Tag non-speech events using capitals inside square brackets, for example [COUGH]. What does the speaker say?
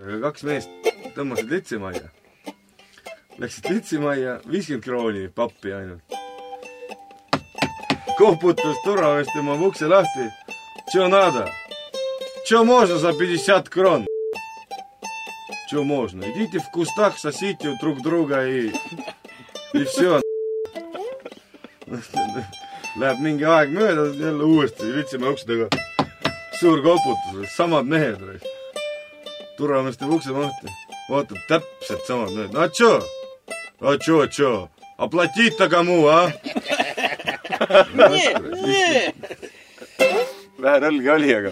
kaks meest tõmbasid litsimajja. Läksid litsimajja, viiskümmend krooni pappi ainult. koputas turvamees tema ukse lahti. Tšo nada? Tšo можно за пятьдесят крон? Че можно? Идите в кустах, сосите друг друга и... И все. Läheb mingi aeg mööda, jälle uuesti Litsimäe ukse taga. suur koputus, samad mehed. turvamees teeb ukse lahti, vaatab täpselt samad mehed, no tšo, tšo, tšo, aplatita kamu, ah. [LAUGHS] vähe nalga oli, aga